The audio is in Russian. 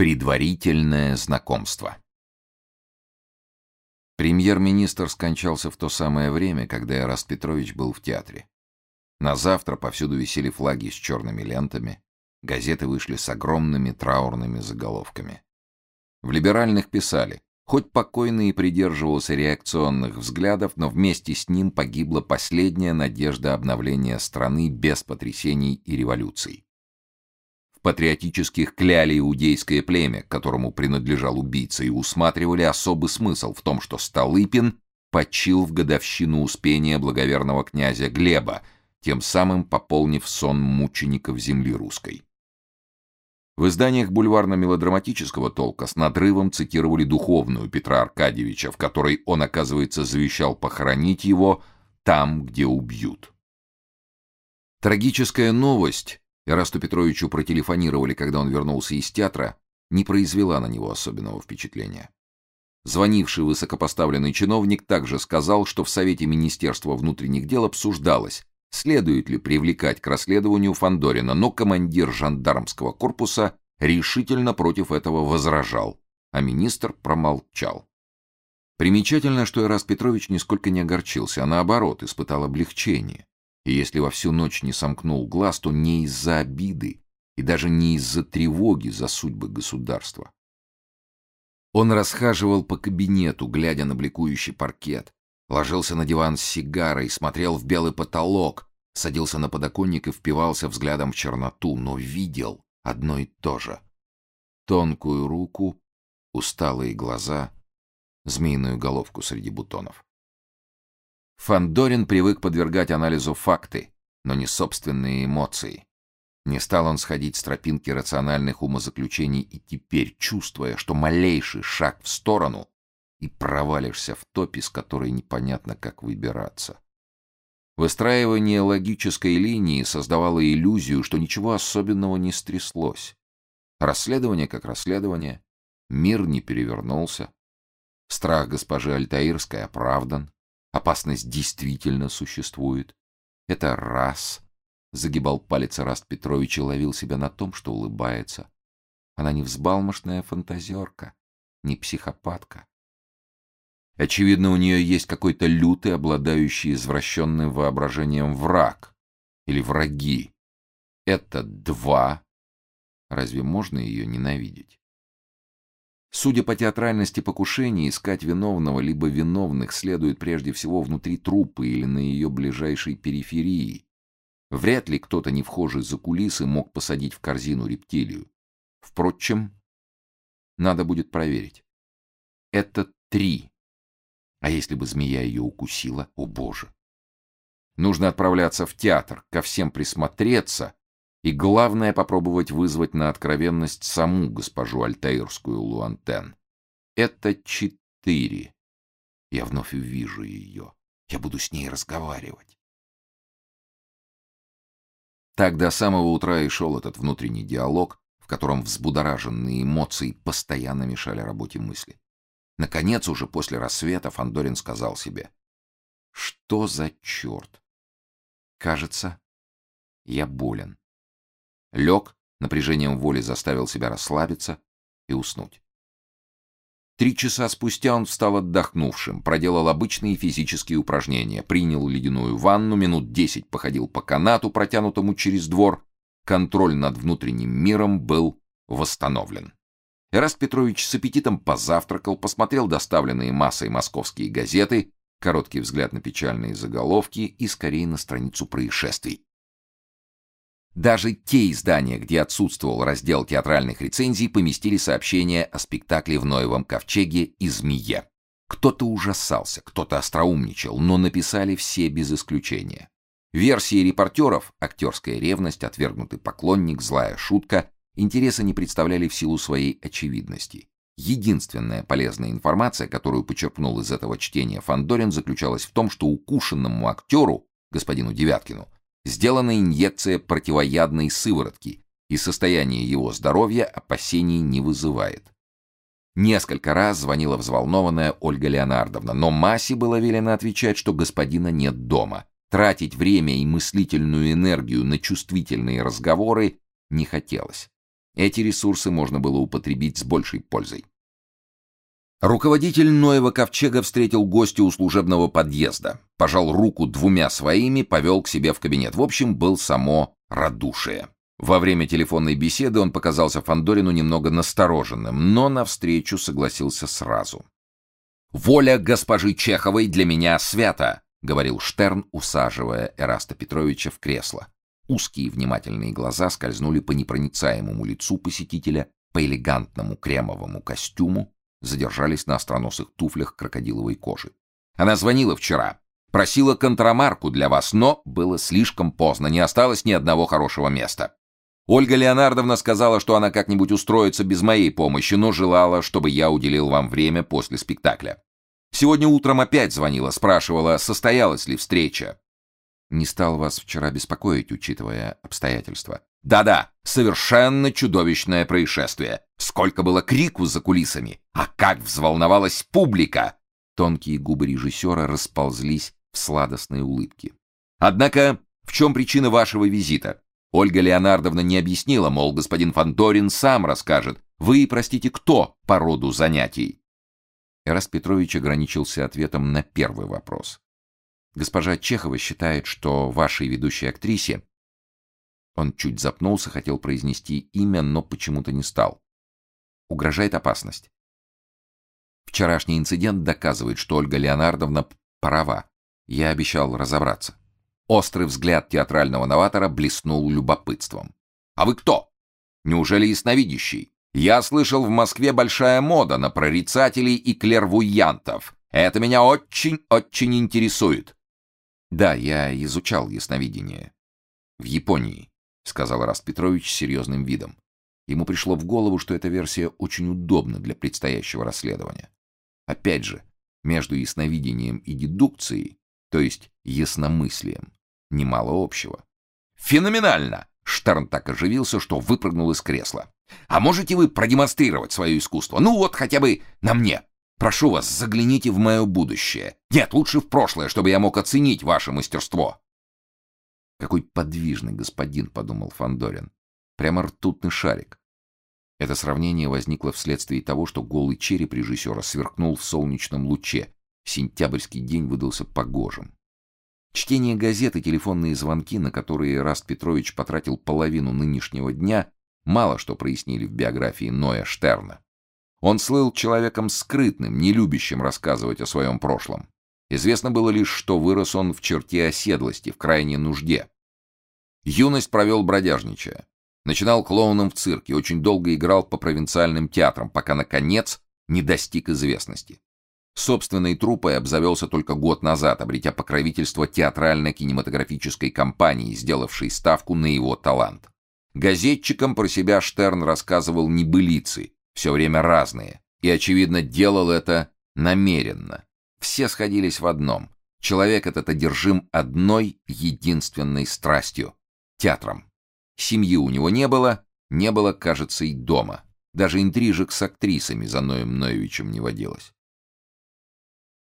Предварительное знакомство. Премьер-министр скончался в то самое время, когда Эраст Петрович был в театре. На завтра повсюду висели флаги с черными лентами, газеты вышли с огромными траурными заголовками. В либеральных писали, хоть покойный и придерживался реакционных взглядов, но вместе с ним погибла последняя надежда обновления страны без потрясений и революций патриотических кляли иудейское племя, которому принадлежал убийца, и усматривали особый смысл в том, что Столыпин почил в годовщину успения благоверного князя Глеба, тем самым пополнив сон мучеников земли русской. В изданиях бульварно-мелодраматического толка с надрывом цитировали духовную Петра Аркадьевича, в которой он, оказывается, завещал похоронить его там, где убьют. Трагическая новость Ирасту Петровичу протелефонировали, когда он вернулся из театра, не произвела на него особенного впечатления. Звонивший высокопоставленный чиновник также сказал, что в Совете Министерства внутренних дел обсуждалось, следует ли привлекать к расследованию Фандорина, но командир жандармского корпуса решительно против этого возражал, а министр промолчал. Примечательно, что Ираст Петрович нисколько не огорчился, а наоборот, испытал облегчение. И если во всю ночь не сомкнул глаз, то не из-за обиды и даже не из-за тревоги за судьбы государства. Он расхаживал по кабинету, глядя на бликующий паркет, ложился на диван с сигарой, смотрел в белый потолок, садился на подоконник и впивался взглядом в черноту, но видел одно и то же. Тонкую руку, усталые глаза, змеиную головку среди бутонов. Фандорин привык подвергать анализу факты, но не собственные эмоции. Не стал он сходить с тропинки рациональных умозаключений и теперь, чувствуя, что малейший шаг в сторону, и провалишься в топ, из которой непонятно, как выбираться. Выстраивание логической линии создавало иллюзию, что ничего особенного не стряслось. Расследование как расследование, мир не перевернулся. Страх госпожи Альтаирской оправдан. Опасность действительно существует. Это раз. Загибал палец Раст Петрович и ловил себя на том, что улыбается. Она не взбалмошная фантазерка, не психопатка. Очевидно, у нее есть какой-то лютый, обладающий извращенным воображением враг или враги. Это два. Разве можно ее ненавидеть? Судя по театральности покушения, искать виновного либо виновных следует прежде всего внутри труппы или на ее ближайшей периферии. Вряд ли кто-то, не вхожий за кулисы, мог посадить в корзину рептилию. Впрочем, надо будет проверить. Это три. А если бы змея ее укусила? О, боже! Нужно отправляться в театр, ко всем присмотреться и главное попробовать вызвать на откровенность саму госпожу Альтаирскую Луантен. Это четыре. Я вновь увижу ее. Я буду с ней разговаривать. Так до самого утра и шел этот внутренний диалог, в котором взбудораженные эмоции постоянно мешали работе мысли. Наконец, уже после рассвета, Фандорин сказал себе: "Что за черт? Кажется, я болен". Лег, напряжением воли заставил себя расслабиться и уснуть. Три часа спустя он встал отдохнувшим, проделал обычные физические упражнения, принял ледяную ванну, минут десять походил по канату, протянутому через двор. Контроль над внутренним миром был восстановлен. Эраст Петрович с аппетитом позавтракал, посмотрел доставленные массой московские газеты, короткий взгляд на печальные заголовки и скорее на страницу происшествий. Даже те издания, где отсутствовал раздел театральных рецензий, поместили сообщение о спектакле в Ноевом ковчеге и Змее. Кто-то ужасался, кто-то остроумничал, но написали все без исключения. Версии репортеров актерская ревность, отвергнутый поклонник, злая шутка интереса не представляли в силу своей очевидности. Единственная полезная информация, которую почерпнул из этого чтения Фандорин, заключалась в том, что укушенному актеру, господину Девяткину, сделана инъекция противоядной сыворотки, и состояние его здоровья опасений не вызывает. Несколько раз звонила взволнованная Ольга Леонардовна, но Масе было велено отвечать, что господина нет дома. Тратить время и мыслительную энергию на чувствительные разговоры не хотелось. Эти ресурсы можно было употребить с большей пользой. Руководитель Ноева ковчега встретил гостя у служебного подъезда, пожал руку двумя своими, повел к себе в кабинет. В общем, был само радушие. Во время телефонной беседы он показался Фандорину немного настороженным, но навстречу согласился сразу. «Воля госпожи Чеховой для меня свята», — говорил Штерн, усаживая Эраста Петровича в кресло. Узкие внимательные глаза скользнули по непроницаемому лицу посетителя, по элегантному кремовому костюму, задержались на остроносых туфлях крокодиловой кожи. Она звонила вчера, просила контрамарку для вас, но было слишком поздно, не осталось ни одного хорошего места. Ольга Леонардовна сказала, что она как-нибудь устроится без моей помощи, но желала, чтобы я уделил вам время после спектакля. Сегодня утром опять звонила, спрашивала, состоялась ли встреча. Не стал вас вчера беспокоить, учитывая обстоятельства. Да-да, совершенно чудовищное происшествие. Сколько было крику за кулисами, а как взволновалась публика. Тонкие губы режиссера расползлись в сладостные улыбки. Однако, в чем причина вашего визита? Ольга Леонардовна не объяснила, мол, господин Фандорин сам расскажет. Вы, простите, кто по роду занятий? Эраст Петрович ограничился ответом на первый вопрос. Госпожа Чехова считает, что вашей ведущей актрисе Он чуть запнулся, хотел произнести имя, но почему-то не стал. Угрожает опасность. Вчерашний инцидент доказывает, что Ольга Леонардовна права. Я обещал разобраться. Острый взгляд театрального новатора блеснул любопытством. А вы кто? Неужели ясновидящий? Я слышал, в Москве большая мода на прорицателей и клервуянтов. Это меня очень-очень интересует. Да, я изучал ясновидение. В Японии, сказал Раст Петрович с серьезным видом. Ему пришло в голову, что эта версия очень удобна для предстоящего расследования. Опять же, между ясновидением и дедукцией, то есть ясномыслием, немало общего. Феноменально! Штерн так оживился, что выпрыгнул из кресла. А можете вы продемонстрировать свое искусство? Ну вот хотя бы на мне. Прошу вас, загляните в мое будущее. Нет, лучше в прошлое, чтобы я мог оценить ваше мастерство. Какой подвижный господин, подумал Фандорин. Прямо ртутный шарик. Это сравнение возникло вследствие того, что голый череп режиссера сверкнул в солнечном луче. Сентябрьский день выдался погожим. Чтение газет и телефонные звонки, на которые Раст Петрович потратил половину нынешнего дня, мало что прояснили в биографии Ноя Штерна. Он слыл человеком скрытным, не любящим рассказывать о своем прошлом. Известно было лишь, что вырос он в черте оседлости, в крайней нужде. Юность провел бродяжничая. Начинал клоуном в цирке, очень долго играл по провинциальным театрам, пока наконец не достиг известности. Собственной труппой обзавелся только год назад, обретя покровительство театрально-кинематографической компании, сделавшей ставку на его талант. Газетчикам про себя Штерн рассказывал небылицы, все время разные, и, очевидно, делал это намеренно. Все сходились в одном. Человек этот одержим одной единственной страстью — театром. Семьи у него не было, не было, кажется, и дома. Даже интрижек с актрисами за Ноем Ноевичем не водилось.